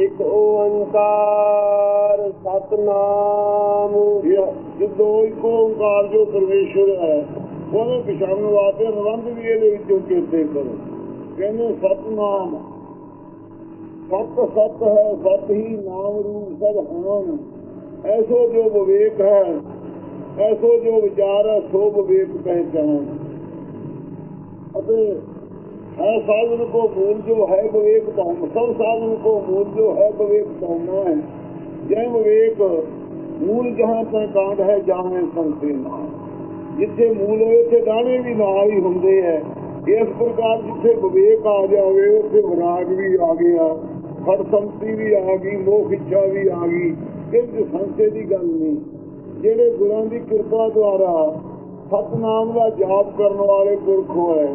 ਇੱਕ ਓੰਕਾਰ ਸਤਨਾਮ। ਜਿੱਦੋ ਇੱਕ ਓੰਕਾਰ ਜੋ ਪਰਮੇਸ਼ਰ ਹੈ ਉਹਨੇ ਪਛਾਣਨ ਵਾਸਤੇ ਨਿਬੰਧ ਵੀ ਇਹਦੇ ਵਿੱਚੋਂ ਚੇਤੇ ਕਰੋ। ਕਹਿੰਦੇ ਸਤਨਾਮ। ਸਤ ਸਤ ਹੈ, ਸਤ ਹੀ ਨਾਮ ਰੂਪ ਸਭ ਹਨ ਐਸੋ ਜੋ ਵਿਵੇਕ ਹੈ, ਐਸੋ ਜੋ ਵਿਚਾਰ ਹੈ, ਸੋ ਵਿਵੇਕ ਪਹਿਚਾਨ ਅਤੇ है साधन को मूल जो है विवेक पाऊंगा सब साधन को मूल जो है विवेक पाऊंगा है जय विवेक मूल जहाँ पर कांड है जहाँ संसे ਜਿੱਥੇ ਮੂਲ ਹੋਏ ਉੱਥੇ ਦਾਣੇ ਵੀ ਨਾਲ ਹੀ ਹੁੰਦੇ ਐ ਇਸ ਪ੍ਰਕਾਰ ਜਿੱਥੇ ਵਿਵੇਕ ਆ ਜਾਵੇ ਉੱਥੇ ਵਿਰਾਗ ਵੀ ਆ ਗਿਆ ਫੜ ਸੰਤੀ ਵੀ ਆ ਗਈ ਮੋਖ ਇੱਛਾ ਵੀ ਆ ਗਈ ਇਹ ਸੰਸੇ ਦੀ ਗੱਲ ਨਹੀਂ ਜਿਹੜੇ ਗੁਰਾਂ ਦੀ ਕਿਰਪਾ ਦੁਆਰਾ ਸਤਨਾਮ ਦਾ ਜਾਪ ਕਰਨ ਵਾਲੇ ਪੁਰਖ ਹੋਏ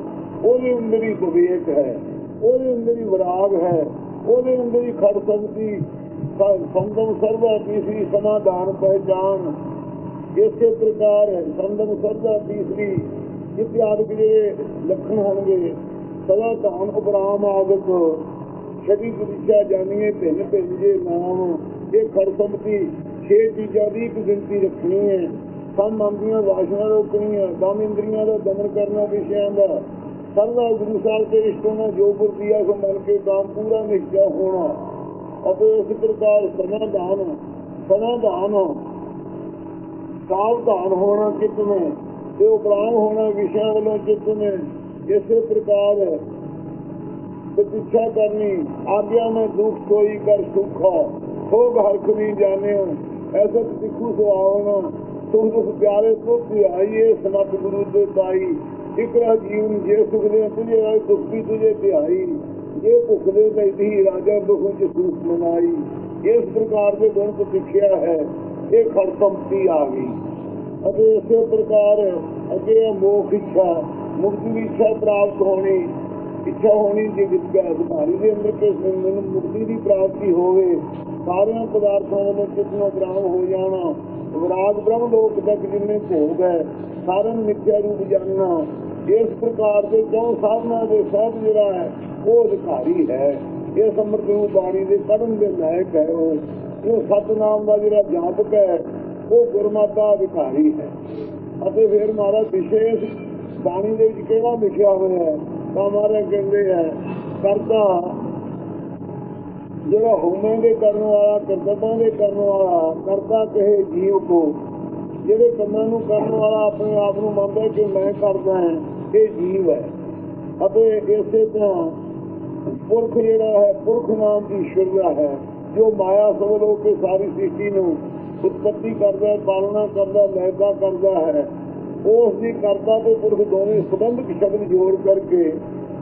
ਉਹਦੇ ਅੰਦਰ ਹੀ ਵਿਵੇਕ ਹੈ, ਉਹਦੇ ਅੰਦਰ ਹੀ ਵਿਰਾਗ ਹੈ, ਉਹਦੇ ਅੰਦਰ ਹੀ ਖੜ ਸਕਦੀ। ਸੰਦਮ ਸਰਵਾ ਤੀਸਰੀ ਸਮਾਧਾਨ ਪਹਿਚਾਨ ਇਸੇ ਪ੍ਰਕਾਰ ਸੰਦਮ ਸਰਵਾ ਤੀਸਰੀ। ਇਤਿਆਦਿਕ ਜਿਹੜੇ ਲੱਖਣ ਹੋਣਗੇ। ਸਦਾ ਧਾਨ ਉਪਰਾਮ ਆਗਤ। ਛਵੀ ਵਿਚਾ ਜਾਣੀਏ ਭਿੰਨ ਭਿੰਨ ਜੇ ਨਾਮ। ਇਹ ਖੜ ਸੰਪਤੀ ਛੇ ਚੀਜ਼ਾਂ ਦੀ ਇੱਕ ਗਿਣਤੀ ਰੱਖਣੀ ਹੈ। ਸਭ ਮਨ ਦੀਆਂ ਵਾਸ਼ਨਾ ਰੋਕਣੀਆਂ, ਦਮ ਇੰਦਰੀਆਂ ਦਾ ਦਮਨ ਕਰਨਾ ਵਿਸ਼ਿਆਂ ਦਾ। ਸਰਵਾ ਗੁਰੂ ਸਾਹਿਬ ਦੇ ਰਿਸ਼ਤੋਂ ਨਾਲ ਜੋ ਗੁਰਦੀਆ ਸੋ ਮਨ ਕੇ ਕਾਮ ਪੂਰਾ ਨਿਸ਼ਚਾ ਹੋਣਾ। ਅਤੇ ਇਸ ਪ੍ਰਕਾਰ ਸਮਾਧਾਨ ਸਮਾਧਾਨ ਸਾਵਧਾਨ ਹੋਣਾ ਚਿੱਤ ਤੇ ਉਪਰਾਮ ਹੋਣਾ ਵਿਸ਼ਿਆਂ ਵੱਲੋਂ ਚਿੱਤ ਇਸੇ ਪ੍ਰਕਾਰ ਪ੍ਰਤੀਛਾ ਕਰਨੀ, ਆਗਿਆ ਮੈਂ ਦੁੱਖ ਕੋਈ ਕਰ ਸੁਖਾ, ਸੋਗ ਹਰਖ ਵੀ ਜਾਣਿਓ। ਐਸਾ ਸਿੱਖੂ ਸੁਆਵਣਾ ਸੁਖ ਦੁਖ ਪਿਆਰੇ ਤੋਂ ਧਿਆਈਏ ਸਮਤ ਗੁਰੂ ਦੇ ਪਾਈ। ਇਕਰਾ ਜੀਵਨ ਜੇ ਸੁਖ ਤੁਝੇ ਆਏ ਦੁੱਖ ਵੀ ਤੁਝੇ ਧਿਆਈ। ਜੇ ਭੁੱਖ ਦੇ ਰਾਜਾ ਦੁਖ ਚ ਸੁਖ ਮਨਾਈ। ਇਸ ਪ੍ਰਕਾਰ ਦੇ ਗੁਣ ਸਿੱਖਿਆ ਹੈ, ਇਹ ਖੜਸੰਪਤੀ ਆ ਗਈ। ਅਤੇ ਇਸੇ ਪ੍ਰਕਾਰ ਅੱਗੇ ਮੋਖ ਇੱਛਾ, ਮੁਕਤੀ ਦੀ ਇੱਛਾ ਪ੍ਰਾਪਤ ਹੋਣੀ। ਇੱਛਾ ਹੋਣੀ ਜੇ ਵਿਦਿਆ ਅਧਿਕਾਰੀ ਦੇ ਅੰਦਰ ਕਿਸ ਮੈਨੂੰ ਮੁਕਤੀ ਦੀ ਪ੍ਰਾਪਤੀ ਹੋਵੇ, ਸਾਰਿਆਂ ਪਦਾਰਥਾਂ ਵੱਲੋਂ ਕਿਤਨਾ ਗ੍ਰਾਮ ਹੋ ਜਾਣਾ। ਵਿਰਾਗ ਬ੍ਰਹਮ ਲੋਕ ਤੱਕ ਜਿੰਨੇ ਭੋਗ ਹੈ, ਸਾਰਿਆਂ ਮਿੱਥਿਆ ਰੂਪ ਜਾਣਨਾ। ਇਸ ਪ੍ਰਕਾਰ ਦੇ ਜੋ ਸਾਧਨਾ ਦੇ ਸਭ ਜਿਹੜਾ ਹੈ, ਉਹ ਅਧਿਕਾਰੀ ਹੈ। ਇਸ ਅੰਮ੍ਰਿਤ ਨੂੰ ਬਾਣੀ ਦੇ ਪੜਨ ਦੇ ਲਾਇਕ ਹੈ ਉਹ। ਉਹ ਸਤਨਾਮ ਦਾ ਜਿਹੜਾ ਜਾਪਕ ਹੈ, ਉਹ ਗੁਰਮਾਤਾ ਅਧਿਕਾਰੀ ਹੈ। ਅਤੇ ਫਿਰ ਮਾਰਾ ਵਿਸ਼ੇਸ਼ ਬਾਣੀ ਦੇ ਵਿੱਚ ਕਿਹੜਾ ਲਿਖਿਆ ਹੋਇਆ ਹੈ? ਤਾਂ ਮਾਰੇ ਕਹਿੰਦੇ ਹੈ ਕਰਤਾ ਜਿਹੜਾ ਹੋਮੇ ਦੇ ਕਰਨ ਵਾਲਾ ਕਰਤਬਾਂ ਦੇ ਕਰਨ ਵਾਲਾ, ਕਰਤਾ ਕਹੇ ਜੀਵ ਕੋ। ਜਿਹੜੇ ਕੰਮਾਂ ਨੂੰ ਕਰਨ ਵਾਲਾ ਆਪਣੇ ਆਪ ਨੂੰ ਮੰਨਦਾ ਕਿ ਮੈਂ ਕਰਦਾ ਹਾਂ। ਇਹ ਜੀਵ ਹੈ। ਅਤੇ ਇਸੇ ਤਰ੍ਹਾਂ ਪੁਰਖ ਜਿਹੜਾ ਹੈ, ਪੁਰਖ ਨਾਮ ਦੀ ਈਸ਼ਵਰ ਹੈ, ਜੋ ਮਾਇਆ ਸਮਝ ਲੋ ਸਾਰੀ ਸ੍ਰਿਸ਼ਟੀ ਨੂੰ ਉਤਪਤੀ ਕਰਦਾ ਹੈ, ਪਾਲਣਾ ਕਰਦਾ ਲੈਦਾ ਕਰਦਾ ਹੈ। ਉਸ ਦੀ ਕਰਤਾ ਤੇ ਪੁਰਖ ਦੋਵੇਂ ਸੰਬੰਧਕ ਸ਼ਬਦ ਜੋੜ ਕਰਕੇ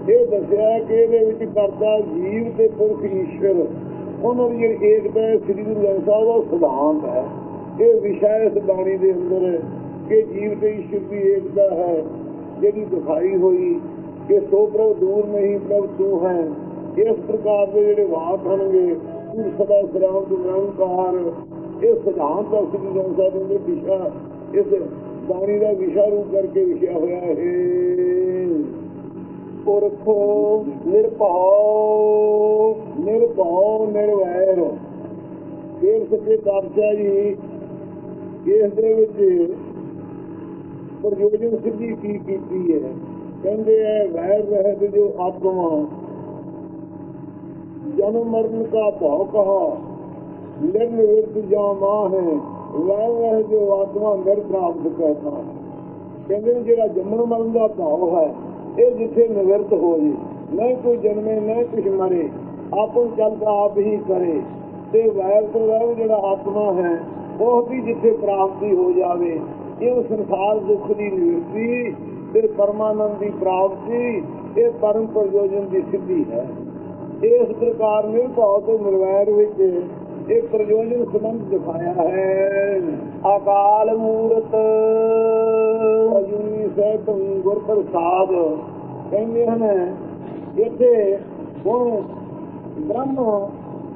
ਇਹ ਦੱਸਿਆ ਕਿ ਇਹਦੇ ਵਿੱਚ ਕਰਤਾ ਜੀਵ ਤੇ ਪੁਰਖ ਈਸ਼ਵਰ ਉਹਨਾਂ ਦੀ ਜਿਹੜੀ ਏਕਤਾ ਹੈ ਸ੍ਰੀ ਗੁਰੂ ਗ੍ਰੰਥ ਸਾਹਿਬ ਦਾ ਸਿਧਾਂਤ ਹੈ। ਇਹ ਵਿਸ਼ਾ ਇਸ ਬਾਣੀ ਦੇ ਅੰਦਰ ਕਿ ਜੀਵ ਤੇ ਈਸ਼ਵਰ ਦੀ ਏਕਤਾ ਹੈ। ਜਿਹੜੀ ਦਿਖਾਈ ਹੋਈ ਕਿ ਸੋ ਪ੍ਰਭ ਦੂਰ ਨਹੀਂ, ਪ੍ਰਭ ਤੂੰ ਹੈ। ਇਸ ਪ੍ਰਕਾਰ ਦੇ ਜਿਹੜੇ ਵਾਕ ਹਨਗੇ ਤੂੰ ਸਦਾ ਸਰਾਮ ਤੂੰ ਨਿਰੰਕਾਰ। ਇਹ ਸਿਧਾਂਤ ਦਾ ਸ੍ਰੀ ਗੁਰੂ ਸਾਹਿਬ ਦੇ ਵਿਸ਼ਾ ਇਸ ਬਾਣੀ ਦਾ ਵਿਸ਼ਾ ਰੂਪ ਕਰਕੇ ਲਿਖਿਆ ਹੋਇਆ ਹੈ। ਪੁਰਖ ਨਿਰਭਉ ਨਿਰਭਉ, ਨਿਰਵੈਰ। ਫਿਰ ਸੱਚੇ ਪਾਤਸ਼ਾਹ ਜੀ ਇਸ ਦੇ ਵਿੱਚ ਪ੍ਰਯੋਜਨ ਸਿੱਧੀ ਕੀ ਕੀਤੀ ਹੈ, ਕਹਿੰਦੇ ਐ ਵੈਰ ਰਹਿਤ ਜੋ ਆਤਮਾ। ਜਨਮ ਮਰਨ ਕਾ ਭਾਉ ਕਹਾ ਨਿਰਨ ਵਿਰਤ ਜਾ ਮਾਂ ਹੈ, ਵੈਰ ਰਹਿਤ ਜੋ ਆਤਮਾ ਨਿਰ ਪ੍ਰਾਪਤ ਕਰਤਾ ਕਹਿੰਦੇ ਜਿਹੜਾ ਜੰਮਣ ਮਰਨ ਦਾ ਭਾਉ ਹੈ, ਇਹ ਜਿੱਥੇ ਨਿਵਰਤ ਹੋ ਜੀ ਨਹੀਂ ਕੋਈ ਜਨਮੇ, ਨਾ ਕੁਛ ਮਰੇ, ਆਪਨ ਚੱਲਦਾ ਆਪ ਹੀ ਕਰੇ। ਤੇ ਵੈਰ ਤੋਂ ਵੈਰ ਜਿਹੜਾ ਆਤਮਾ ਹੈ, ਉਹ ਵੀ ਜਿੱਥੇ ਪ੍ਰਾਪਤੀ ਹੋ ਜਾਵੇ ਇਹ ਸੰਸਾਰ ਦੁੱਖ ਦੀ ਨਿਵਰਤੀ ਫਿਰ ਪਰਮਾਨੰਦ ਦੀ ਪ੍ਰਾਪਤੀ ਇਹ ਪਰਮ ਪ੍ਰਯੋਜਨ ਦੀ ਸਿੱਧੀ ਹੈ। ਇਸ ਪ੍ਰਕਾਰ ਨਿਰਭਉ ਤੇ ਨਿਰਵੈਰ ਵਿੱਚ ਇਹ ਪ੍ਰਯੋਜਨ ਸੰਬੰਧ ਦਿਖਾਇਆ ਹੈ। ਅਕਾਲ ਮੂਰਤ। ਅਜੂਨੀ ਸਹਿਤ ਗੁਰ ਪ੍ਰਸਾਦ ਕਹਿੰਦੇ ਹਨ, ਇੱਥੇ ਹੁਣ ਬ੍ਰਹਮ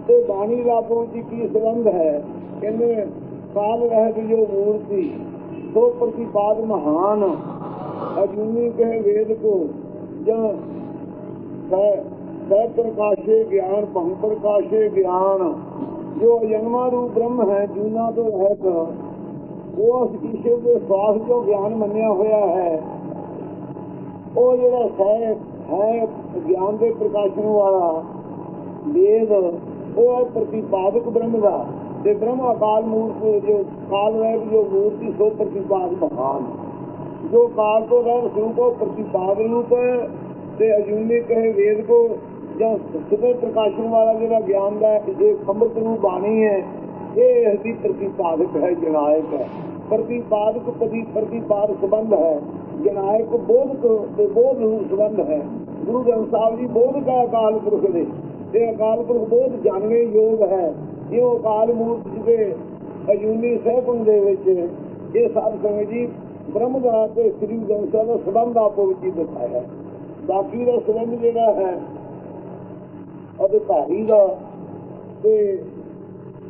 ਤੇ ਬਾਣੀ ਦਾ ਵਿੱਚ ਕੀ ਸੰਬੰਧ ਹੈ? ਕਹਿੰਦੇ ਕਾਲ ਰਹਿਤ ਜੋ ਮੂਰਤੀ। ਸੋ ਪ੍ਰਤੀਪਾਦ ਮਹਾਨ ਅਜੂਨੀ ਕਹੇ ਵੇਦ ਕੋ, ਜਾਂ ਸਹਿ ਪ੍ਰਕਾਸ਼ੇ ਗਿਆਨ, ਭੰਗ ਪ੍ਰਕਾਸ਼ੇ ਗਿਆਨ। ਜੋ ਜਨਮਾ ਰੂਪ ਬ੍ਰਹਮ ਹੈ, ਜੂਨਾ ਤੋਂ ਰਹਿਤ, ਉਹ ਉਸ ਈਸ਼ਵਰ ਦੇ ਸਵਾਸ ਮੰਨਿਆ ਹੋਇਆ ਹੈ। ਉਹ ਜਿਹੜਾ ਹੈ ਹੈ ਗਿਆਨ ਦੇ ਪ੍ਰਕਾਸ਼ਨ ਵਾਲਾ ਵੇਦ, ਉਹ ਹੈ ਪ੍ਰਤੀਪਾਦਕ ਬ੍ਰਹਮ ਦਾ। ਤੇ ਬ੍ਰਹਮ ਅਕਾਲ ਮੂਰਤ ਜੋ ਕਾਲ ਰਹਿ ਜੋ ਮੂਰਤੀ ਸੋ ਪ੍ਰਤੀਪਾਦ ਮਹਾਨ। ਜੋ ਕਾਲ ਤੋਂ ਰਹਿ ਸਰੂਪ ਉਹ ਪ੍ਰਤੀਪਾਦ ਰੂਪ ਹੈ ਤੇ ਅਜੂਨੀ ਕਹੇ ਵੇਦ ਕੋ ਜਾਂ ਸੁਭੇ ਪ੍ਰਕਾਸ਼ਨ ਵਾਲਾ ਜਿਹੜਾ ਗਿਆਨ ਦਾ ਇਹ ਅੰਮ੍ਰਿਤ ਨੂੰ ਬਾਣੀ ਹੈ, ਇਹ ਇਸ ਪ੍ਰਤੀਪਾਦਕ ਹੈ, ਜਨਾਇਕ ਹੈ। ਪ੍ਰਤੀਪਾਦਕ ਪਦੀ ਪ੍ਰਤੀਪਾਦ ਸੰਬੰਧ ਹੈ। ਜਨਾਇਕ ਬੋਧਕ ਤੇ ਬੋਧ ਨੂੰ ਸੰਬੰਧ ਹੈ। ਗੁਰੂ ਗ੍ਰੰਥ ਸਾਹਿਬ ਜੀ ਬੋਧਕ ਹੈ ਅਕਾਲ ਪੁਰਖ ਦੇ ਤੇ ਅਕਾਲ ਪੁਰਖ ਬੋਧ ਜਾਣਨੇ ਯੋਗ ਹੈ। ਇਹ ਅਕਾਲ ਮੂਰਤ ਜੀ ਦੇ ਅਜੂਨੀ ਸਹਿਬਨ ਦੇ ਵਿੱਚ ਇਹ ਸਭ ਸੰਗਤ ਜੀ ਬ੍ਰਹਮ ਦਾ ਤੇ ਸ੍ਰੀ ਗ੍ਰੰਥ ਸਾਹਿਬ ਦਾ ਸੰਬੰਧ ਆਪੋ ਵਿੱਚ ਹੀ ਦਿਖਾਇਆ। ਬਾਕੀ ਦਾ ਸੰਬੰਧ ਜਿਹੜਾ ਹੈ ਅਧਿਕਾਰੀ ਦਾ ਤੇ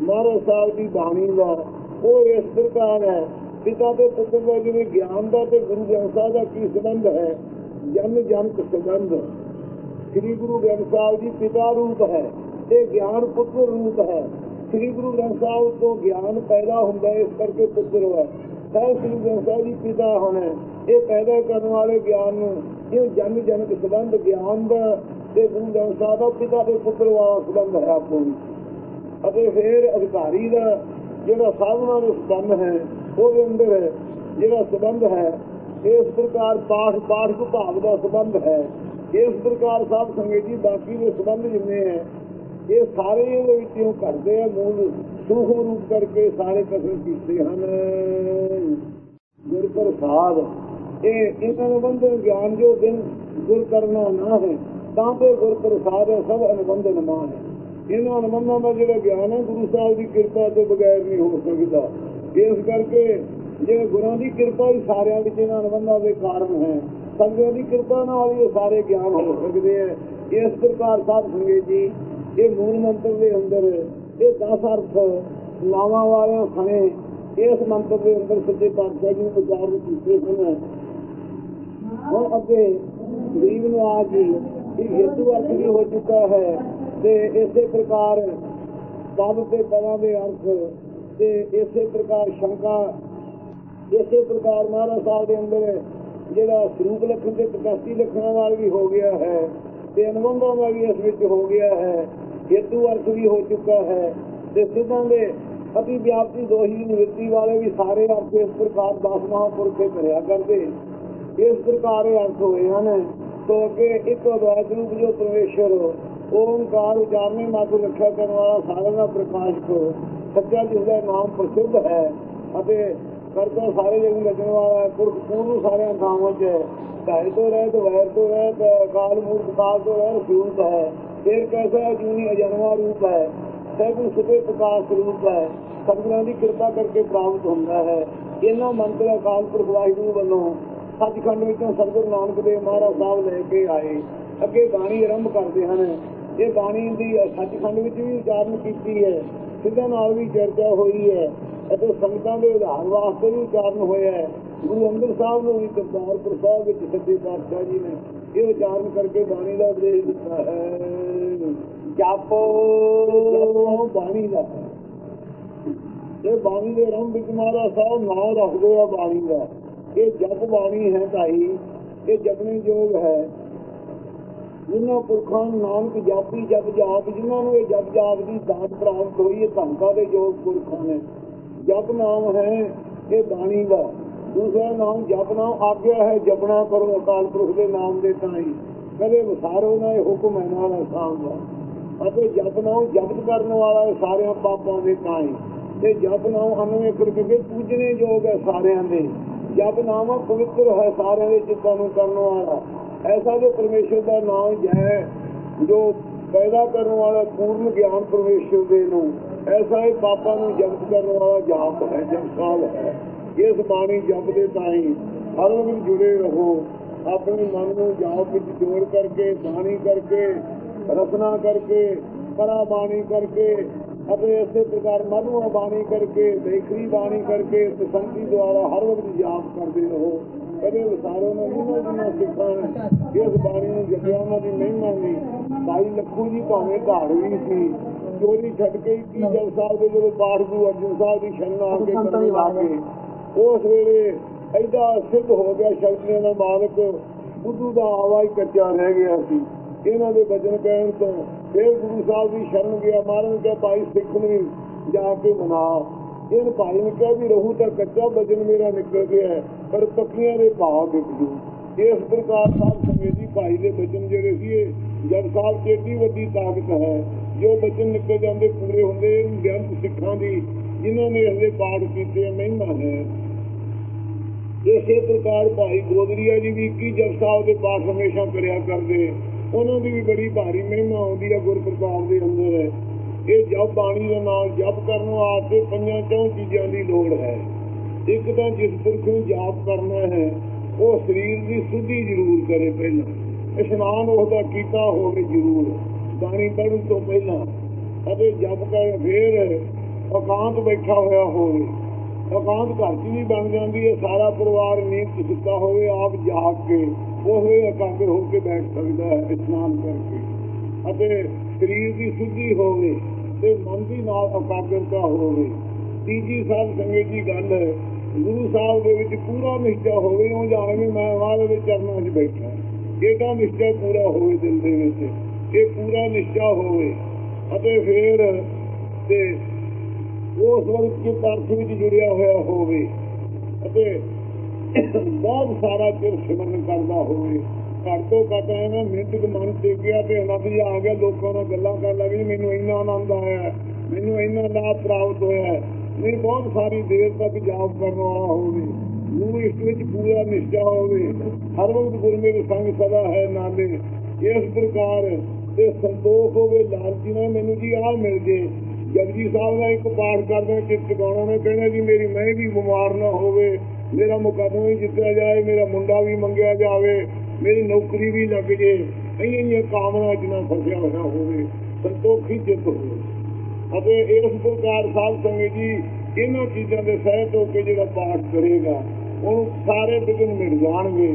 ਮਹਾਰਾਜ ਸਾਹਿਬ ਦੀ ਬਾਣੀ ਦਾ, ਉਹ ਇਸ ਪ੍ਰਕਾਰ ਹੈ, ਪਿਤਾ ਦੇ ਪੁੱਤਰ ਦਾ ਜਿਵੇਂ ਗਿਆਨ ਦਾ ਤੇ ਗੁਰੂ ਗ੍ਰੰਥ ਸਾਹਿਬ ਦਾ ਕੀ ਸੰਬੰਧ ਹੈ? ਜਨ ਜਨਕ ਸੰਬੰਧ। ਸ੍ਰੀ ਗੁਰੂ ਗ੍ਰੰਥ ਸਾਹਿਬ ਜੀ ਪਿਤਾ ਰੂਪ ਹੈ ਤੇ ਗਿਆਨ ਪੁੱਤਰ ਰੂਪ ਹੈ। ਸ੍ਰੀ ਗੁਰੂ ਗ੍ਰੰਥ ਸਾਹਿਬ ਤੋਂ ਗਿਆਨ ਪੈਦਾ ਹੁੰਦਾ ਇਸ ਕਰਕੇ ਪੁੱਤਰ ਹੋਇਆ। ਤਾਂ ਸ੍ਰੀ ਗ੍ਰੰਥ ਸਾਹਿਬ ਜੀ ਪਿਤਾ ਹੋਣਾ ਇਹ ਪੈਦਾ ਕਰਨ ਵਾਲੇ ਗਿਆਨ ਨੂੰ, ਇਹ ਜਨ ਜਨਕ ਸੰਬੰਧ ਗਿਆਨ ਦਾ ਤੇ ਗੁਰੂ ਗ੍ਰੰਥ ਸਾਹਿਬ ਦਾ ਪਿਤਾ ਤੇ ਪੁੱਤਰ ਵਾਲਾ ਸੰਬੰਧ ਹੈ ਆਪੋ ਵਿੱਚ ਅਤੇ ਫਿਰ ਅਧਿਕਾਰੀ ਦਾ ਜਿਹੜਾ ਸਾਧਨਾ ਦਾ ਸੰਬੰਧ ਹੈ, ਉਹਦੇ ਅੰਦਰ ਜਿਹੜਾ ਸੰਬੰਧ ਹੈ, ਇਸ ਪ੍ਰਕਾਰ ਪਾਠ ਪਾਠ ਭਾਵ ਦਾ ਸੰਬੰਧ ਹੈ। ਇਸ ਪ੍ਰਕਾਰ ਸਭ ਸੰਗਤ ਜੀ ਬਾਕੀ ਦੇ ਸੰਬੰਧ ਜਿੰਨੇ ਹੈ ਇਹ ਸਾਰੇ ਇਹਦੇ ਵਿੱਚੋਂ ਕਰਦੇ ਆ ਮੂਲ ਸੂਖਮ ਰੂਪ ਕਰਕੇ ਸਾਰੇ ਕਸਰ ਕੀਤੇ ਹਨ। ਗੁਰ ਪ੍ਰਸਾਦ ਇਹ ਇਹਨਾਂ ਨੂੰ ਗਿਆਨ ਜੋ ਦਿਨ ਗੁਰ ਕਰਨਾ ਨਾ ਹੈ ਤਾਂ ਤੇ ਗੁਰ ਪ੍ਰਸਾਦ ਹੈ ਸਭ ਅਨੁਬੰਧਨ ਮਾਨ ਹੈ। ਇਹਨਾਂ ਅਨੁਬੰਧਾਂ ਦਾ ਜਿਹੜਾ ਗਿਆਨ ਹੈ, ਗੁਰੂ ਸਾਹਿਬ ਦੀ ਕਿਰਪਾ ਤੋਂ ਬਗੈਰ ਨਹੀਂ ਹੋ ਸਕਦਾ। ਇਸ ਕਰਕੇ ਜੇ ਗੁਰਾਂ ਦੀ ਕਿਰਪਾ ਹੀ ਸਾਰਿਆਂ ਵਿੱਚ ਇਹਨਾਂ ਅਨੁਬੰਧਾਂ ਦੇ ਕਾਰਨ ਹੈ ਸੰਗਤਾਂ ਦੀ ਕਿਰਪਾ ਨਾਲ ਹੀ ਇਹ ਸਾਰੇ ਗਿਆਨ ਹੋ ਸਕਦੇ ਹੈ। ਇਸ ਪ੍ਰਕਾਰ ਸਾਧ ਸੰਗਤ ਜੀ ਇਹ ਮੂਲ ਮੰਤਰ ਦੇ ਅੰਦਰ, ਇਹ 10 ਅਰਥ ਨਾਵਾਂ ਵਾਲਿਆਂ ਖਣੇ ਇਸ ਮੰਤਰ ਦੇ ਅੰਦਰ ਸੱਚੇ ਪਾਤਸ਼ਾਹ ਜੀ ਨੇ ਉਚਾਰਨ ਕੀਤੇ ਹਨ ਹੁਣ ਅੱਗੇ ਗਰੀਬ ਨਵਾਜ ਜੀ ਇਹ ਹੇਤੂ ਅਰਥ ਵੀ ਹੋ ਚੁੱਕਾ ਹੈ ਤੇ ਇਸੇ ਪ੍ਰਕਾਰ ਪਦ ਤੇ ਪਦਾਂ ਦੇ ਅਰਥ ਤੇ ਇਸੇ ਪ੍ਰਕਾਰ ਸ਼ੰਕਾ, ਇਸੇ ਪ੍ਰਕਾਰ ਮਹਾਰਾਜ ਸਾਹਿਬ ਦੇ ਅੰਦਰ ਜਿਹੜਾ ਸਰੂਪ ਲੱਖਣ ਤੇ ਪ੍ਰਕਾਸ਼ੀ ਲੱਖਣਾਂ ਨਾਲ ਵੀ ਹੋ ਗਿਆ ਹੈ ਤੇ ਅਨੁਭਵਾਂ ਦਾ ਵੀ ਇਸ ਵਿੱਚ ਹੋ ਗਿਆ ਹੈ। ਹੇਤੂ ਅਰਥ ਵੀ ਹੋ ਚੁੱਕਾ ਹੈ। ਤੇ ਸਿੱਧਾਂ ਦੇ ਅਤੀ ਵਿਆਪਤੀ ਦੋਹੀ ਨਿਵਰਤੀ ਵਾਲੇ ਵੀ ਸਾਰੇ ਅਰਥ ਇਸ ਪ੍ਰਕਾਰ ਦਸ ਮਹਾਂਪੁਰਖੇ ਕਰਿਆ ਕਰਦੇ। ਇਸ ਪ੍ਰਕਾਰ ਇਹ ਅਰਥ ਹੋਏ ਹਨ। ਤੋ ਅੱਗੇ ਇੱਕ ਅਦਵੈਤ ਰੂਪ ਜੋ ਪਰਮੇਸ਼ਰ ਓਮਕਾਰ ਉਚਾਰਨੇ ਮਾਤਰ ਰੱਖਿਆ ਕਰਨ ਵਾਲਾ ਸਾਰਿਆਂ ਦਾ ਪ੍ਰਕਾਸ਼ਕ ਸੱਚਾ ਜਿਸ ਦਾ ਨਾਮ ਪ੍ਰਸਿੱਧ ਹੈ ਅਤੇ ਕਰਤਾ ਸਾਰੇ ਜਗ ਰਚਣ ਵਾਲਾ ਹੈ। ਪੁਰਖ ਪੂਰਨ ਸਾਰਿਆਂ ਥਾਵਾਂ 'ਚ ਹੈ। ਢਾਈ ਤੋਂ ਰਹਿ ਤੋਂ ਵੈਰ ਤੋਂ ਰਹਿਤ ਕਾਲ ਮੂਰਤ ਕਾਲ ਤੋਂ ਰਹਿਤ ਰੂਪ ਹੈ। ਫਿਰ ਕੈਸਾ ਜੂਨੀ ਅਜਨਮਾ ਰੂਪ ਹੈ ਸੈਗੁਣ ਸੁਤੇ ਪ੍ਰਕਾਸ਼ ਰੂਪ ਹੈ ਸਤਿਗੁਰਾਂ ਦੀ ਕਿਰਪਾ ਕਰਕੇ ਪ੍ਰਾਪਤ ਹੁੰਦਾ ਹੈ। ਇਹਨਾਂ ਮੰਤਰ ਅਕਾਲ ਪੁਰਖ ਵਾਹਿਗੁਰੂ ਵੱਲੋਂ ਸੱਚਖੰਡ ਵਿੱਚੋਂ ਸਤਿਗੁਰੂ ਨਾਨਕ ਦੇਵ ਮਹਾਰਾਜ ਸਾਹਿਬ ਲੈ ਕੇ ਆਏ। ਅੱਗੇ ਬਾਣੀ ਆਰੰਭ ਕਰਦੇ ਹਨ। ਇਹ ਬਾਣੀ ਦੀ ਸੱਚਖੰਡ ਵਿੱਚ ਵੀ ਉਚਾਰਨ ਕੀਤੀ ਹੈ, ਸਿੱਧਾਂ ਨਾਲ ਵੀ ਚਰਚਾ ਹੋਈ ਹੈ ਅਤੇ ਸੰਗਤਾਂ ਦੇ ਉਦਾਹਰਨ ਵਾਸਤੇ ਵੀ ਉਚਾਰਨ ਹੋਇਆ ਹੈ, ਗੁਰੂ ਅੰਗਦ ਸਾਹਿਬ ਨੂੰ ਵੀ ਕਰਤਾਰਪੁਰ ਸਾਹਿਬ ਵਿੱਚ ਸੱਚੇ ਪਾਤਸ਼ਾਹ ਜੀ ਨੇ ਇਹ ਉਚਾਰਨ ਕਰਕੇ ਬਾਣੀ ਦਾ ਉਪਦੇਸ਼ ਦਿੱਤਾ ਹੈ। ਜਪੋ। ਜਪੋ ਬਾਣੀ ਦਾ। ਇਹ ਬਾਣੀ ਦੇ ਆਰੰਭ ਵਿੱਚ ਮਹਾਰਾਜ ਸਾਹਿਬ ਨਾਮ ਰੱਖਦੇ ਆ ਬਾਣੀ ਦਾ। ਇਹ ਜਪ ਬਾਣੀ ਹੈ ਭਾਈ ਇਹ ਜਪਣੇ ਯੋਗ ਹੈ। ਜਿਨ੍ਹਾਂ ਪੁਰਖਾਂ ਨਾਨਕ ਜਾਪੀ ਜਪ ਜਾਪ ਜਿਨ੍ਹਾਂ ਨੂੰ ਇਹ ਜਪ ਜਾਪ ਦੀ ਦਾਤ ਪ੍ਰਾਪਤ ਹੋਈ ਹੈ ਧੰਕਾ ਦੇ ਯੋਗ ਪੁਰਖਾਂ ਨੇ। ਜਪ ਨਾਮ ਹੈ ਇਹ ਬਾਣੀ ਦਾ। ਦੂਸਰਾ ਨਾਮ ਜਪ ਆਗਿਆ ਹੈ ਜਪਣਾ ਕਰੋ ਅਕਾਲ ਪੁਰਖ ਦੇ ਨਾਮ ਦੇ ਤਾਈ। ਕਦੇ ਵਿਸਾਰੋ ਨਾ, ਇਹ ਹੁਕਮ ਹੈ ਨਾਲ ਆਸਾਨ ਦਾ। ਅਤੇ ਜਪ ਜਪਤ ਕਰਨ ਵਾਲਾ ਹੈ ਸਾਰਿਆਂ ਪਾਪਾਂ ਦੇ ਤਾਈ। ਤੇ ਜਪ ਅਨਵੇਂ ਕਰਕੇ ਪੂਜਣੇ ਯੋਗ ਹੈ ਸਾਰਿਆਂ ਦੇ। ਜਪ ਪਵਿੱਤਰ ਹੈ ਸਾਰਿਆਂ ਦੇ ਚਿੱਤਾਂ ਨੂੰ ਕਰਨ ਵਾਲਾ। ਐਸਾ ਜੋ ਪਰਮੇਸ਼ਰ ਦਾ ਨਾਮ ਜੈ ਜੋ ਪੈਦਾ ਕਰਨ ਵਾਲਾ ਪੂਰਨ ਗਿਆਨ ਪਰਮੇਸ਼ਰ ਦੇ ਨੂੰ, ਐਸਾ ਹੀ ਪਾਪਾਂ ਨੂੰ ਜਪਤ ਕਰਨ ਵਾਲਾ ਜਾਪ ਹੈ, ਜਪਸਾਲ ਹੈ। ਇਸ ਬਾਣੀ ਜਪਦੇ ਤਾਂ ਹੀ ਹਰ ਵਕਤ ਜੁੜੇ ਰਹੋ ਆਪਣੇ ਮਨ ਨੂੰ ਜਾਪ ਵਿੱਚ ਜੋੜ ਕਰਕੇ ਬਾਣੀ ਕਰਕੇ ਰਸਨਾ ਕਰਕੇ ਪਰਾ ਬਾਣੀ ਕਰਕੇ ਅਤੇ ਇਸੇ ਪ੍ਰਕਾਰ ਮਨੁਆ ਬਾਣੀ ਕਰਕੇ ਦੇਖਰੀ ਬਾਣੀ ਕਰਕੇ ਤਸੰਤੀ ਦੁਆਰਾ ਹਰ ਵਕਤ ਜਾਪ ਕਰਦੇ ਰਹੋ। ਕਦੇ ਵਿਸਾਰੋ ਨਾ ਉਹਨਾਂ ਦੀਆਂ ਸਿੱਖਾਂ ਨੇ ਇਸ ਬਾਣੀ ਨੂੰ ਜਪਿਆ ਉਹਨਾਂ ਦੀ ਮਹਿਮਾ ਨਹੀਂ ਭਾਈ ਲੱਖੂ ਜੀ ਭਾਵੇਂ ਘਾੜ ਵੀ ਸੀ ਚੋਰੀ ਛੱਡ ਕੇ ਕੀ ਜਲ ਸਾਹਿਬ ਦੇ ਜਦੋਂ ਪਾਠ ਗੁਰੂ ਅਰਜਨ ਸਾਹਿਬ ਦੀ ਸ਼ਰਨ ਆ ਕੇ ਕਰਨ ਲੱਗੇ। ਉਸ ਵੇਲੇ ਐਡਾ ਸਿੱਧ ਹੋ ਗਿਆ ਸ਼ਕਤੀਆਂ ਦਾ ਮਾਲਕ, ਬੁੱਧੂ ਦਾ ਆਵਾਜ਼ ਕੱਚਾ ਰਹਿ ਗਿਆ ਸੀ। ਇਹਨਾਂ ਦੇ ਬਚਨ ਕਹਿਣ ਤੋਂ ਫਿਰ ਗੁਰੂ ਸਾਹਿਬ ਦੀ ਸ਼ਰਨ ਗਿਆ। ਮਾਰਨ ਕੇ ਭਾਈ, ਸਿੱਖ ਨੂੰ ਵੀ ਜਾ ਕੇ ਮਨਾ। ਇਹ ਭਾਈ ਨੇ ਕਿਹਾ ਵੀ ਰਹੂ ਤਾਂ ਕੱਚਾ ਬਚਨ ਮੇਰਾ ਨਿਕਲ ਗਿਆ ਪਰ ਪੱਕੀਆਂ ਦੇ ਭਾਵ ਵਿਕ ਜੂ ਇਸ ਪ੍ਰਕਾਰ ਸਾਹਿਬ ਸੰਵੇਦੀ ਭਾਈ ਦੇ ਬਚਨ ਜਿਹੜੇ ਸੀ ਜਦ ਸਾਹਿਬ ਚ ਏਡੀ ਵੱਡੀ ਤਾਕਤ ਹੈ, ਜੋ ਬਚਨ ਨਿਕਲ ਜਾਂਦੇ, ਪੂਰੇ ਹੁੰਦੇ ਇਹ ਬੇਅੰਤ ਸਿੱਖਾਂ ਦੀ ਜਿਨ੍ਹਾਂ ਨੇ ਇਸਦੇ ਪਾਠ ਕੀਤੇ ਮਹਿਮਾ ਹੈ। ਇਸੇ ਪ੍ਰਕਾਰ ਭਾਈ ਗੋਦਰੀਆ ਜੀ ਵੀ ਕੀ ਜਪ ਸਾਹਿਬ ਦੇ ਪਾਠ ਹਮੇਸ਼ਾ ਕਰਿਆ ਕਰਦੇ। ਉਹਨਾਂ ਦੀ ਵੀ ਬੜੀ ਭਾਰੀ ਮਹਿਮਾ ਆਉਂਦੀ ਹੈ ਗੁਰਪ੍ਰਤਾਪ ਦੇ ਅੰਦਰ। ਇਹ ਜਪ ਬਾਣੀ ਦੇ ਨਾਲ ਜਪ ਕਰਨ ਵਾਸਤੇ ਪੰਜਾਂ ਚੌਂ ਚੀਜ਼ਾਂ ਦੀ ਲੋੜ ਹੈ। ਇੱਕ ਤਾਂ ਜਿਸ ਪੁਰਖ ਨੂੰ ਜਾਪ ਕਰਨਾ ਹੈ, ਉਹ ਸਰੀਰ ਦੀ ਸੁਧੀ ਜ਼ਰੂਰ ਕਰੇ ਪਹਿਲਾਂ। ਇਸ਼ਨਾਨ ਉਹਦਾ ਕੀਤਾ ਹੋਵੇ ਜ਼ਰੂਰ। ਬਾਣੀ ਪੜਨ ਤੋਂ ਪਹਿਲਾਂ। ਅਤੇ ਜਪ ਕਰ ਫੇਰ ਇਕਾਂਤ ਬੈਠਾ ਹੋਇਆ ਹੋਵੇ। ਇਕਾਂਤ ਘਰ 'ਚ ਵੀ ਬਣ ਜਾਂਦੀ ਹੈ, ਸਾਰਾ ਪਰਿਵਾਰ ਨੀਂਦ 'ਚ ਸੁੱਤਾ ਹੋਵੇ, ਆਪ ਜਾਗ ਕੇ ਉਹ ਇਕਾਗਰ ਹੋ ਕੇ ਬੈਠ ਸਕਦਾ ਹੈ, ਇਸ਼ਨਾਨ ਕਰਕੇ। ਅਤੇ ਸਰੀਰ ਦੀ ਸੁਧੀ ਹੋਵੇ ਤੇ ਮਨ ਦੀ ਨਾਲ ਇਕਾਗਰਤਾ ਹੋਵੇ। ਤੀਜੀ ਸਾਧ ਸੰਗਤ ਦੀ ਗੱਲ ਹੈ, ਗੁਰੂ ਸਾਹਿਬ ਦੇ ਵਿੱਚ ਪੂਰਾ ਨਿਸ਼ਚਾ ਹੋਵੇ, ਉਹ ਜਾਣੇ ਵੀ ਮੈਂ ਵਾਹ ਦੇ ਚਰਨਾਂ 'ਚ ਬੈਠਾ। ਇਹਦਾ ਨਿਸ਼ਚਾ ਪੂਰਾ ਹੋਵੇ ਦਿਲ ਦੇ ਵਿੱਚ। ਇਹ ਪੂਰਾ ਨਿਸ਼ਚਾ ਹੋਵੇ। ਅਤੇ ਫਿਰ ਤੇ ਉਸ ਵਕਤ ਕੇ ਤਰਥ ਵਿੱਚ ਜੁੜਿਆ ਹੋਇਆ ਹੋਵੇ ਅਤੇ ਬਹੁਤ ਸਾਰਾ ਚਿਰ ਸਿਮਰਨ ਕਰਦਾ ਹੋਵੇ ਘਰ ਤੋਂ ਘੱਟ ਹੈ ਮਿੰਟ ਕੁ ਮਨ ਤੇ ਗਿਆ ਤੇ ਆਨੰਦ ਜਿਹਾ ਆ ਗਿਆ, ਲੋਕਾਂ ਨਾਲ ਗੱਲਾਂ ਕਰਨ ਲੱਗੀ ਮੈਨੂੰ ਇੰਨਾ ਆਨੰਦ ਆਇਆ, ਮੈਨੂੰ ਇੰਨਾ ਲਾਭ ਪ੍ਰਾਪਤ ਹੋਇਆ। ਨਹੀਂ ਬਹੁਤ ਸਾਰੀ ਦੇਰ ਤੱਕ ਜਾਪ ਕਰਨ ਵਾਲਾ ਹੋਵੇ ਨੂੰ ਇਸ ਵਿੱਚ ਪੂਰਾ ਨਿਸ਼ਚਾ ਹੋਵੇ। ਹਰ ਵਕਤ ਗੁਰਮੇਲ ਸੰਗ ਸਦਾ ਹੈ ਨਾਲੇ। ਇਸ ਪ੍ਰਕਾਰ ਤੇ ਸੰਤੋਖ ਹੋਵੇ, ਲਾਲਚੀ ਨਾਲ ਮੈਨੂੰ ਜੀ ਆਹ ਮਿਲ ਜੇ। ਜਪਜੀ ਸਾਹਿਬ ਦਾ ਇੱਕ ਪਾਠ ਕਰਦੇ ਚਿੱਤ ਟਿਕਾਉਣਾ ਨੇ ਕਹਿਣਾ ਜੀ, ਮੇਰੀ ਮੈਂ ਵੀ ਬਿਮਾਰ ਨਾ ਹੋਵੇ, ਮੇਰਾ ਮੁਕੱਦਮਾ ਵੀ ਜਿੱਤਿਆ ਜਾਏ, ਮੇਰਾ ਮੁੰਡਾ ਵੀ ਮੰਗਿਆ ਜਾਵੇ, ਮੇਰੀ ਨੌਕਰੀ ਵੀ ਲੱਗ ਜੇ ਇੰਨੀਆਂ ਇੰਨੀਆਂ ਕਾਮਨਾ ਜਿਨ੍ਹਾਂ ਫਸਿਆ ਹੋਇਆ ਹੋਵੇ, ਸੰਤੋਖੀ ਚਿੱਤ ਹੋਵੇ। ਅਤੇ ਇਸ ਪ੍ਰਕਾਰ ਸਾਧ ਸੰਗਤ ਜੀ, ਇਹਨਾਂ ਚੀਜ਼ਾਂ ਦੇ ਸਹਿਤ ਹੋ ਕੇ ਜਿਹੜਾ ਪਾਠ ਕਰੇਗਾ, ਉਹਨੂੰ ਸਾਰੇ ਵਿਗਨ ਮਿਟ ਜਾਣਗੇ।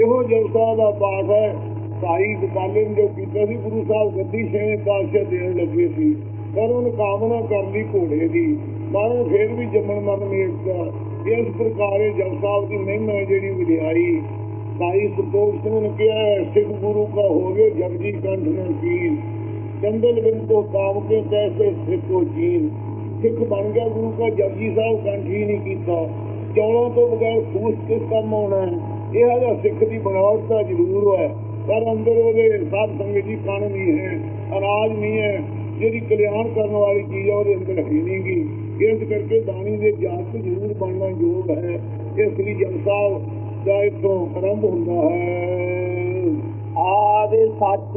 ਇਹੋ ਜਲਸਾ ਦਾ ਪਾਠ ਹੈ, ਭਾਈ ਗੋਪਾਲੇ ਨੇ ਜੋ ਕੀਤਾ ਸੀ, ਗੁਰੂ ਸਾਹਿਬ ਗੱਦੀ ਛੇਵੇਂ ਪਾਤਸ਼ਾਹ ਦੇਣ ਲੱਗੇ ਸੀ। ਪਰ ਉਹਨੇ ਕਾਮਨਾ ਕਰ ਲਈ ਘੋੜੇ ਦੀ। ਪਰ ਫਿਰ ਵੀ ਜੰਮਣ ਮਰਨ ਮੇਟਦਾ ਇਸ ਪ੍ਰਕਾਰ ਜਪ ਸਾਹਿਬ ਦੀ ਮਹਿਮਾ ਜਿਹੜੀ ਵਿਦਿਆਈ ਭਾਈ ਸੰਤੋਖ ਸਿੰਘ ਨੇ ਕਿਹਾ ਸਿੱਖ ਗੁਰੂ ਕਾ ਹੋਵੇ ਜਗਜੀ ਕੰਠ ਨੇ ਕੀਰ ਚੰਦਨ ਬਿਨ ਕੋ ਕਾਮ ਕੇ ਕੈਸੇ ਸਿੱਖੋ ਜੀਨ। ਸਿੱਖ ਬਣ ਗਿਆ ਗੁਰੂ ਕਾ, ਜਪਜੀ ਸਾਹਿਬ ਕੰਠ ਹੀ ਨਹੀਂ ਕੀਤਾ। ਚੌਲਾਂ ਤੋਂ ਬਗੈਰ ਸੂਸ ਕਿਸ ਕੰਮ ਆਉਣਾ ਹੈ? ਇਹ ਜਿਹਾ ਸਿੱਖ ਦੀ ਬਣਾਵਟ ਤਾਂ ਜ਼ਰੂਰ ਹੈ। ਪਰ ਅੰਦਰ ਉਹਦੇ ਸਾਧ ਸੰਗਤ ਜੀ ਕਣ ਨਹੀਂ ਹੈ, ਅਨਾਜ ਨਹੀਂ ਹੈ। ਜਿਹੜੀ ਕਲਿਆਣ ਕਰਨ ਵਾਲੀ ਚੀਜ਼ ਹੈ ਉਹਦੇ ਅੰਦਰ ਹੈ ਨਹੀਂ ਗੀ ਇਸ ਕਰਕੇ ਬਾਣੀ ਦੇ ਜਾਤ ਜ਼ਰੂਰ ਬਣਨਾ ਯੋਗ ਹੈ। ਇਸ ਲਈ ਜਪ ਸਾਹਿਬ ਦਾ ਇਥੋਂ ਆਰੰਭ ਹੁੰਦਾ ਹੈ। ਆਦਿ ਸੱਚ।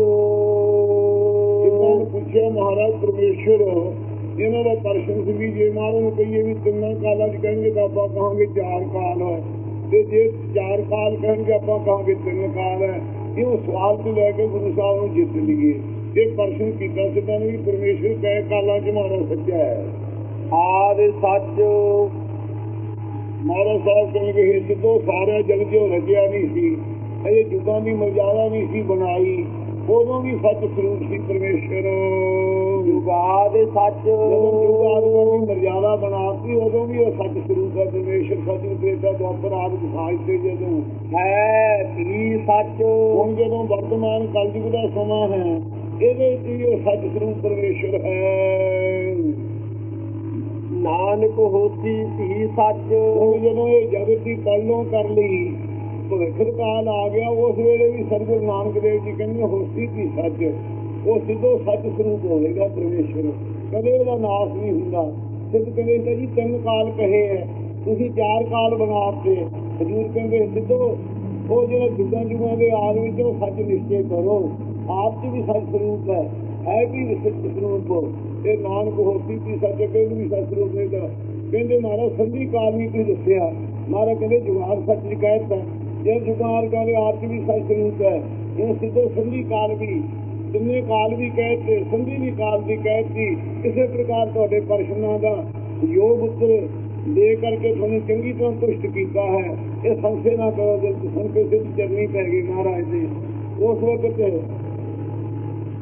ਇਹਨਾਂ ਨੂੰ ਪੁੱਛਿਆ ਮਹਾਰਾਜ ਪਰਮੇਸ਼ਰ ਇਹਨਾਂ ਦਾ ਦਰਸ਼ਨ ਸੀ ਵੀ ਜੇ ਮਹਾਰਾਜ ਨੂੰ ਕਹੀਏ ਵੀ ਤਿੰਨਾਂ ਕਾਲਾਂ 'ਚ ਕਹਿਣਗੇ ਤਾਂ ਆਪਾਂ ਕਹਾਂਗੇ ਚਾਰ ਕਾਲ ਹੈ। ਤੇ ਜੇ ਚਾਰ ਕਾਲ ਕਹਿਣਗੇ ਆਪਾਂ ਕਹਾਂਗੇ ਤਿੰਨ ਕਾਲ ਹੈ। ਇਹ ਸਵਾਲ ਤੋਂ ਲੈ ਕੇ ਗੁਰੂ ਸਾਹਿਬ ਨੂੰ ਜਿੱਤ ਲਈਏ। ਇਹ ਪ੍ਰਸ਼ਨ ਕੀਤਾ ਸੀ ਤਾਂ ਵੀ ਪਰਮੇਸ਼ਰ ਕਹੇ ਕਾਲਾਂ ਮਹਾਰਾਜ ਸੱਚਾ ਹੈ। ਆਦਿ ਸੱਚ। ਮਹਾਰਾਜ ਸਾਹਿਬ ਕਹਿੰਦੇ ਇਹ ਸਿੱਧੋ ਸਾਰਾ ਜਗ ਜੋ ਰਚਿਆ ਨਹੀਂ ਸੀ ਇਹ ਜੁਗਾਂ ਦੀ ਮਰਜ਼ਾਦਾ ਨਹੀਂ ਸੀ ਬਣਾਈ ਉਦੋਂ ਵੀ ਸੱਚ ਸਰੂਪ ਸੀ ਪਰਮੇਸ਼ਰ ਜੁਗਾਦ ਸੱਚ। ਜਦੋਂ ਜੁਗਾਂ ਦੀ ਮਰਜ਼ਾਦਾ ਬਣਾਤੀ ਉਦੋਂ ਵੀ ਉਹ ਸੱਚ ਸਰੂਪ ਹੈ ਪਰਮੇਸ਼ਰ ਸੱਚ ਤ੍ਰੇਤਾ ਦੁਆਪਰ ਆਦਿ ਸਾਜ ਤੇ ਜਦੋਂ। ਹੈ ਕੀ ਸੱਚ। ਹੁਣ ਜਦੋਂ ਵਰਤਮਾਨ ਕਲਯੁਗ ਦਾ ਸਮਾਂ ਹੈ ਇਹਦੇ ਵਿੱਚ ਵੀ ਉਹ ਸੱਚ ਪਰਮੇਸ਼ਰ ਹੈ, ਨਾਨਕ ਹੋਤੀ ਹੀ ਸੱਚ। ਹੁਣ ਜਦੋਂ ਇਹ ਜਗਤ ਦੀ ਪਾਲਣਾ ਕਰ ਲਈ ਭਵਿੱਖ ਕਾਲ ਆ ਗਿਆ, ਉਸ ਵੇਲੇ ਵੀ ਸਤਿਗੁਰੂ ਨਾਨਕ ਦੇਵ ਜੀ ਕਹਿੰਦੇ ਹੋਸੀ ਕੀ ਸੱਚ। ਉਹ ਸਿੱਧੋ ਸੱਚ ਸਰੂਪ ਹੋਵੇਗਾ ਪਰਮੇਸ਼ਰ ਕਦੇ ਉਹਦਾ ਨਾਸ਼ ਨਹੀਂ ਹੁੰਦਾ। ਸਿੱਧ ਕਹਿੰਦੇ ਤਾਂ ਜੀ, ਤਿੰਨ ਕਾਲ ਕਹੇ ਹੈ। ਤੁਸੀਂ ਚਾਰ ਕਾਲ ਬਣਾਤੇ ਹਜੂਰ ਕਹਿੰਦੇ ਸਿੱਧੋ, ਉਹ ਜਿਹੜਾ ਜੁਗਾਂ ਜੁਗਾਂ ਦੇ ਆਦ ਵਿੱਚ ਉਹ ਸੱਚ ਨਿਸ਼ਚੈ ਕਰੋ। ਆਪ ਚ ਵੀ ਸਤ ਸਰੂਪ ਹੈ ਹੈ ਵੀ ਸੱਚ ਸਰੂਪ। ਇਹ ਨਾਨਕ ਹੋਸੀ ਕੀ ਸੱਚ ਕਹਿੰਦੇ ਵੀ ਸੱਚ ਸਰੂਪ ਨਹੀਂ ਦਾ ਕਹਿੰਦੇ ਮਹਾਰਾਜ, ਸੰਧੀ ਕਾਲ ਨਹੀਂ ਕੋਈ ਦੱਸਿਆ। ਮਹਾਰਾਜ ਕਹਿੰਦੇ ਜੁਗਾਰ ਸੱਚ ਦੀ ਕਹਿਤਾ ਜੇ ਜੁਗਾਰ ਕਹਿੰਦੇ, ਆਪ ਚ ਵੀ ਸੱਚ ਸਰੂਪ ਹੈ। ਇਹ ਸਿੱਧੋ ਸੰਧੀ ਕਾਲ ਵੀ। ਤਿੰਨੇ ਕਾਲ ਵੀ ਕਹਿਤੇ ਸੰਧੀ ਵੀ ਕਾਲ ਦੀ ਕਹਿਤੀ ਇਸੇ ਪ੍ਰਕਾਰ ਤੁਹਾਡੇ ਪਰਸ਼ਨਾਂ ਦਾ ਯੋਗ ਉੱਤਰ ਦੇ ਕਰਕੇ ਤੁਹਾਨੂੰ ਚੰਗੀ ਤਰ੍ਹਾਂ ਤੁਸ਼ਟ ਕੀਤਾ ਹੈ। ਇਹ ਸੰਸੇ ਨਾ ਕਰੋ ਦਿਲ ਚ ਸੰਕੇ ਸਿੱਧ ਚਰਨੀ ਪੈ ਗਈ ਮਹਾਰਾਜ ਦੇ। ਉਸ ਵਕਤ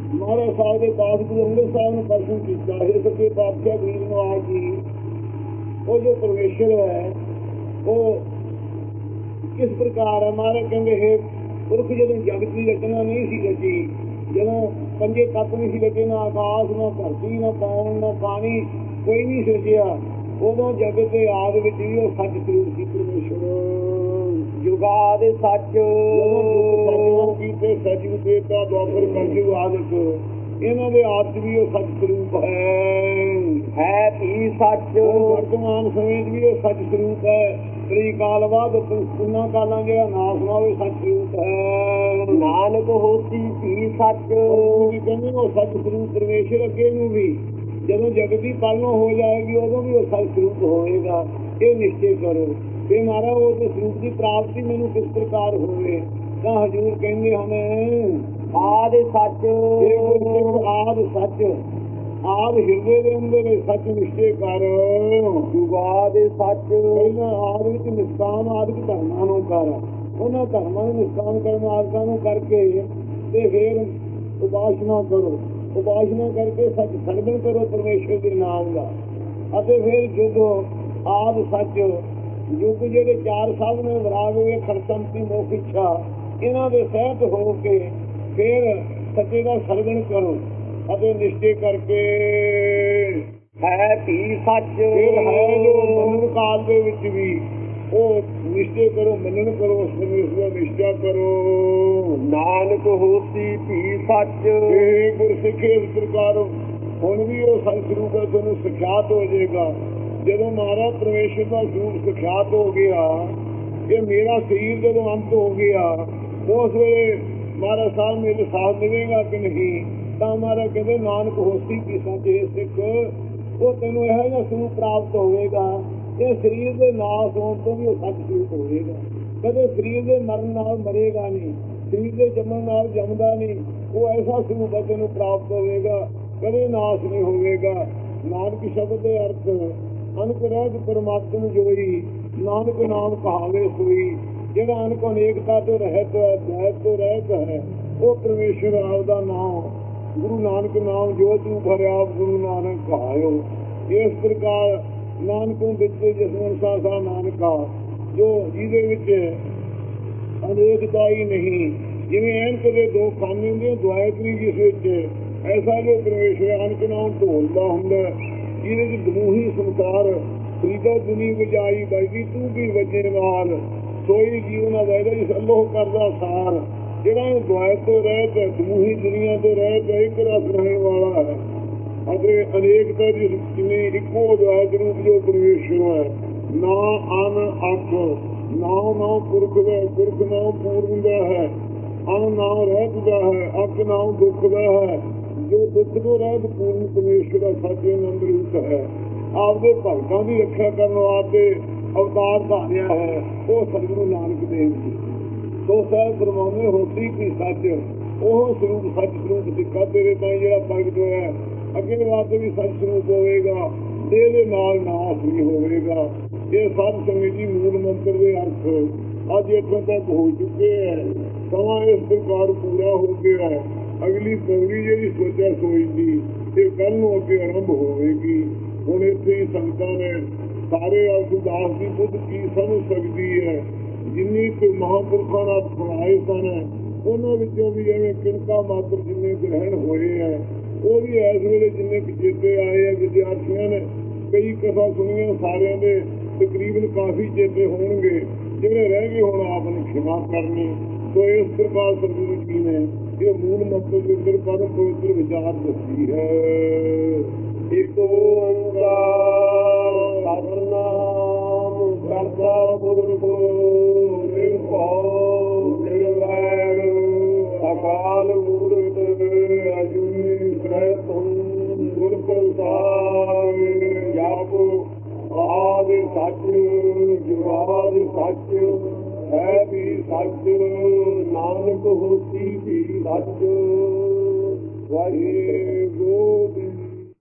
ਮਹਾਰਾਜ ਸਾਹਿਬ ਦੇ ਦਾਸ ਗੁਰੂ ਅੰਗਦ ਸਾਹਿਬ ਨੂੰ ਦਰਸ਼ਨ ਕੀਤਾ। ਇਹ ਸੱਚੇ ਪਾਤਸ਼ਾਹ ਗਰੀਬ ਨਵਾਜ ਜੀ, ਉਹ ਜੋ ਪਰਮੇਸ਼ਰ ਹੈ, ਉਹ ਕਿਸ ਪ੍ਰਕਾਰ ਹੈ? ਮਹਾਰਾਜ ਕਹਿੰਦੇ, ਹੈ ਪੁਰਖ ਜਦੋਂ ਜਗਤ ਦੀ ਰਚਨਾ ਨਹੀਂ ਸੀ ਰਚੀ ਜਦੋਂ ਪੰਜੇ ਤੱਤ ਨਹੀਂ ਸੀ ਰਚੇ ਨਾ ਆਕਾਸ਼, ਨਾ ਧਰਤੀ, ਨਾ ਪਾਉਣ ਨਾ ਪਾਣੀ, ਕੋਈ ਨਹੀਂ ਸੀ ਉਦੋਂ ਜਗਤ ਦੇ ਆਦ ਵਿੱਚ ਵੀ ਉਹ ਸੱਚ ਸਰੂਪ ਸੀ ਪਰਮੇਸ਼ਰ। ਜੁਗਾਦ ਸੱਚ। ਕੀਤੇ ਸਜੀਵ ਦੇਵਤਾ ਦੁਆਪਰ ਕਲਯੁਗ ਆਦਿਕ ਇਹਨਾਂ ਦੇ ਆਦ ਵੀ ਉਹ ਸੱਚ ਸਰੂਪ ਹੈ। ਹੈ ਵੀ ਸੱਚ? ਵਰਤਮਾਨ ਸਮੇਂ ਵੀ ਉਹ ਸੱਚ ਸਰੂਪ ਹੈ। ਤਰੀ ਕਾਲ ਬਾਅਦ ਪੁੰਨਾ ਕਾਲਾਂ ਜਿਹੜਾ ਨਾਸ ਨਾ ਉਹ ਸੱਚ ਸਰੂਪ ਹੈ। ਨਾਨਕ ਹੋਸੀ ਵੀ ਸੱਚ? ਵੀ ਕਹਿੰਦੇ ਉਹ ਸੱਚ ਸਰੂਪ ਪਰਮੇਸ਼ਰ ਅੱਗੇ ਨੂੰ ਵੀ। ਜਦੋਂ ਜਗਤ ਦੀ ਪਾਲਣਾ ਹੋ ਜਾਏਗੀ ਉਦੋਂ ਵੀ ਉਹ ਸੱਚ ਸਰੂਪ ਹੋਏਗਾ। ਇਹ ਨਿਸ਼ਚੈ ਕਰੋ। ਤੇ ਮਾਰਾ ਉਹ ਤੇ ਸਰੂਪ ਦੀ ਪ੍ਰਾਪਤੀ ਮੈਨੂੰ ਕਿਸ ਪ੍ਰਕਾਰ ਹੋਵੇ? ਤਾਂ ਹਜੂਰ ਕਹਿੰਦੇ ਹਨ ਆਦ ਸੱਚ। ਆਦ ਸੱਚ ਆਦ ਹਿਰਦੇ ਦੇ ਅੰਦਰ ਸੱਚ ਨਿਸ਼ਚੈ ਕਰ। ਜੁਗਾਦ ਸੱਚ। ਪਹਿਲਾਂ ਆਦ ਵਿੱਚ ਨਿਸ਼ਕਾਮ ਆਦਿਕ ਧਰਮਾਂ ਨੂੰ ਕਰ। ਉਹਨਾਂ ਧਰਮਾਂ ਨੂੰ ਨਿਸ਼ਕਾਮ ਕਰਨ ਆਦਿਕਾਂ ਨੂੰ ਕਰਕੇ ਤੇ ਫਿਰ ਉਪਾਸਨਾ ਕਰੋ। ਉਪਾਸਨਾ ਕਰਕੇ ਸੱਚ ਸਰਵਣ ਕਰੋ ਪਰਮੇਸ਼ਰ ਦੇ ਨਾਮ ਦਾ। ਅਤੇ ਫਿਰ ਜੁਗ ਆਦ ਸੱਚ ਯੁੱਗ ਜਿਹੜੇ ਚਾਰ ਸਾਹਿਬ ਨੇ ਵਿਰਾਗ ਹੋਏ ਖਰਤੰਤੀ ਮੋਖ ਇੱਛਾ ਇਹਨਾਂ ਦੇ ਸਹਿਤ ਹੋ ਕੇ ਫਿਰ ਸੱਚੇ ਦਾ ਸਰਵਣ ਕਰੋ ਅਤੇ ਨਿਸ਼ਚੈ ਕਰਕੇ ਹੈ ਵੀ ਸੱਚ। ਫਿਰ ਹੈ ਜੋ ਮੰਨਣ ਕਾਲ ਦੇ ਵਿੱਚ ਵੀ ਉਹ ਨਿਸ਼ਚੈ ਕਰੋ ਮੰਨਣ ਕਰੋ ਉਸ ਦਾ ਨਿਸ਼ਚਾ ਕਰੋ। ਨਾਨਕ ਹੋਸੀ ਵੀ ਸੱਚ। ਇਹ ਗੁਰਸਿੱਖੇ ਪ੍ਰਕਾਰ ਹੁਣ ਵੀ ਉਹ ਸੰਤ ਰੂਪ ਤੁਹਾਨੂੰ ਸਿਖਿਆਤ ਹੋ ਜਾਏਗਾ। ਜਦੋਂ ਮਹਾਰਾਜ ਪਰਮੇਸ਼ਰ ਦਾ ਰੂਪ ਸਿਖਿਆਤ ਹੋ ਗਿਆ ਇਹ ਮੇਰਾ ਸਰੀਰ ਜਦੋਂ ਅੰਤ ਹੋ ਗਿਆ, ਉਸ ਵੇਲੇ ਮਹਾਰਾਜ ਸਾਹਿਬ ਮੇਰੇ ਸਾਥ ਦੇਵੇਗਾ ਕਿ ਨਹੀਂ? ਤਾਂ ਮਹਾਰਾਜ ਕਹਿੰਦੇ, ਨਾਨਕ ਹੋਸੀ ਕੀ ਸਾਚੇ ਸਿੱਖ, ਉਹ ਤੈਨੂੰ ਇਹੋ ਜਿਹਾ ਸਰੂਪ ਪ੍ਰਾਪਤ ਹੋਵੇਗਾ ਇਹ ਸਰੀਰ ਦੇ ਨਾਸ ਹੋਣ ਤੋਂ ਵੀ ਉਹ ਸੱਚ ਸੂਤ ਹੋਵੇਗਾ। ਕਦੇ ਸਰੀਰ ਦੇ ਮਰਨ ਨਾਲ ਮਰੇਗਾ ਨਹੀਂ, ਸਰੀਰ ਦੇ ਜੰਮਣ ਨਾਲ ਜੰਮਦਾ ਨਹੀਂ, ਉਹ ਐਸਾ ਸਰੂਪ ਤੈਨੂੰ ਪ੍ਰਾਪਤ ਹੋਵੇਗਾ, ਕਦੇ ਨਾਸ ਨਹੀਂ ਹੋਵੇਗਾ। ਨਾਨਕ ਸ਼ਬਦ ਦੇ ਅਰਥ ਅਨਕ ਰਹਿਤ ਪਰਮਾਤਮ ਜੋਈ ਨਾਨਕ ਨਾਮ ਕਹਾਵੇ ਸੋਈ, ਜਿਹੜਾ ਅਨਕ ਅਨੇਕਤਾ ਤੋਂ ਰਹਿਤ ਹੈ ਦਇਤ ਤੋਂ ਰਹਿਤ ਹੈ, ਉਹ ਪਰਮੇਸ਼ਰ ਆਪ ਦਾ ਨਾਮ, ਗੁਰੂ ਨਾਨਕ ਨਾਮ ਜੋ ਤੂੰ ਭਰਿਆ, ਗੁਰੂ ਨਾਨਕ ਕਹਾਇਓ। ਇਸ ਪ੍ਰਕਾਰ ਨਾਨਕੋਂ ਵਿੱਚ ਜਸਮਨ ਸਾਸਾ ਨਾਨਕਾ, ਜੋ ਜਿਹਦੇ ਵਿੱਚ ਅਨੇਕਤਾ ਹੀ ਨਹੀਂ, ਜਿਵੇਂ ਐਨਕ ਦੇ ਦੋ ਖਾਨੇ ਹੁੰਦੇ ਦੁਆਇਤ ਨਹੀਂ ਜਿਸ ਵਿੱਚ, ਐਸਾ ਜੋ ਪਰਮੇਸ਼ਰ ਅਨਕ ਨਾਮ ਢੋਲਦਾ ਹੁੰਦਾ ਜਿਹਦੇ ਵਿੱਚ ਦਮੂਹੀ ਸੰਸਾਰ ਫਰੀਦਾ ਦੁਨੀ ਵਜਾਈ ਬਾਈ ਤੂੰ ਵੀ ਵਜੇ ਨਾਲ ਸੋਈ ਜੀਵਨ ਵੈਦਾ ਜਿਸ ਅੱਲੋਹ ਕਰਦਾ ਸਾਰ। ਜਿਹੜਾ ਇਹ ਦੁਆਇਤ ਤੋਂ ਰਹਿਤ ਹੈ ਦਮੂਹੀ ਦੁਨੀਆ ਤੋਂ ਰਹਿਤ ਹੈ ਇੱਕ ਰਸ ਰਹਿਣ ਵਾਲਾ ਹੈ। ਅਤੇ ਅਨੇਕਤਾ ਦੀ ਜਿਵੇਂ ਇੱਕੋ ਦੁਆਇਤ ਰੂਪ ਜੋ ਪਰਮੇਸ਼ਰ ਹੈ। ਨਾ ਅਨ ਅੱਖ, ਨਾ ਨਾ ਪੁਰਖ ਦਾ, ਪੁਰਖ ਨਾ ਪੂਰਨ ਦਾ ਹੈ। ਅਨ ਨਾਮ ਰਹਿਤ ਹੈ, ਅੱਖ ਨਾਮ ਦੁੱਖ ਦਾ ਹੈ। ਜੋ ਦੁੱਖ ਰਹਿਤ ਪੂਰਨ ਪਰਮੇਸ਼ਰ ਦਾ ਸਾਚੇ ਆਨੰਦ ਰੂਪ ਹੈ, ਆਪਦੇ ਭਗਤਾਂ ਦੀ ਰੱਖਿਆ ਕਰਨ ਵਾਸਤੇ ਅਵਤਾਰ ਧਾਰਿਆ ਹੈ, ਉਹ ਸਤਿਗੁਰੂ ਨਾਨਕ ਦੇਵ ਜੀ। ਸੋ ਸਾਹਿਬ ਫਰਮਾਉਂਦੇ ਹੋਤੀ ਕੀ ਸੱਚ, ਉਹ ਸਰੂਪ ਸੱਚ ਸਰੂਪ ਸਿੱਖਾ ਤੇਰੇ ਤਾਂ ਜਿਹੜਾ ਪ੍ਰਗਟ ਹੋਇਆ ਅੱਗੇ ਵਾਸਤੇ ਵੀ ਸੱਚ ਸਰੂਪ ਹੋਵੇਗਾ ਤੇ ਇਹਦੇ ਨਾਲ ਨਾਸ ਵੀ ਹੋਵੇਗਾ। ਇਹ ਸਭ ਸੰਗਤ ਜੀ ਮੂਲ ਮੰਤਰ ਦੇ ਅਰਥ ਅੱਜ ਇੱਥੋਂ ਤੱਕ ਹੋ ਚੁੱਕੇ ਹੈ। ਸਮਾਂ ਇਸ ਪ੍ਰਕਾਰ ਪੂਰਾ ਹੋ ਗਿਆ ਹੈ। ਅਗਲੀ ਪੌੜੀ ਜਿਹੜੀ ਸੋਚਿਆ ਸੋਚਦੀ ਇਹ ਕੱਲ ਨੂੰ ਅੱਗੇ ਆਰੰਭ ਹੋਵੇਗੀ। ਹੁਣ ਇੱਥੇ ਹੀ ਸੰਗਤਾਂ ਨੇ ਸਾਰੇ ਅਰਦਾਸ ਦੀ ਬੁੱਧ ਕੀ ਸਮਝ ਸਕਦੀ ਹੈ? ਜਿੰਨੀ ਕੋਈ ਮਹਾਂਪੁਰਖਾਂ ਨਾਲ ਸੁਣਾਏ ਸਨ, ਉਹਨਾਂ ਵਿੱਚੋਂ ਵੀ ਐਵੇਂ ਕਿਣਕਾ ਮਾਤਰ ਜਿੰਨੇ ਗ੍ਰਹਿਣ ਹੋਏ ਆ ਉਹ ਵੀ ਇਸ ਵੇਲੇ ਜਿੰਨੇ ਕੁ ਚੇਤੇ ਆਏ ਆ ਵਿਦਿਆਰਥੀਆਂ ਨੇ ਕਈ ਕਥਾ ਸੁਣੀਆਂ ਸਾਰਿਆਂ ਦੇ, ਤਕਰੀਬਨ ਕਾਫੀ ਚੇਤੇ ਹੋਣਗੇ। ਜਿਹੜੇ ਰਹਿ ਗਏ ਹੁਣ ਆਪ ਨੂੰ ਖਿਮਾ ਕਰਨੀ। ਸੋ ਇਸ ਪ੍ਰਕਾਰ ਸਤਿਗੁਰੂ ਜੀ ਨੇ ਇਹ ਮੂਲ ਮਤਲਬ ਅੰਦਰ ਪਰਮ ਪਵਿੱਤਰ ਵਿਚਾਰ ਦੱਸੀ ਹੈ। ਇਕ ਓੰਕਾਰ ਸਤਨਾਮ ਕਰਤਾ ਪੁਰਖ ਨਿਰਭਉ ਨਿਰਵੈਰ ਅਕਾਲ ਮੂਰਤ ਅਜੂਨੀ ਸੈਭੰ ਗੁਰ ਪ੍ਰਸਾਦ, ਜਪ ਆਦ ਸੱਚ, ਜੁਗਾਦ ਸੱਚ। ਹੈ ਵੀ ਸੱਚ ਨਾਨਕ ਹੋਸੀ ਵੀ ਸੱਚ। ਵਾਹਿਗੁਰੂ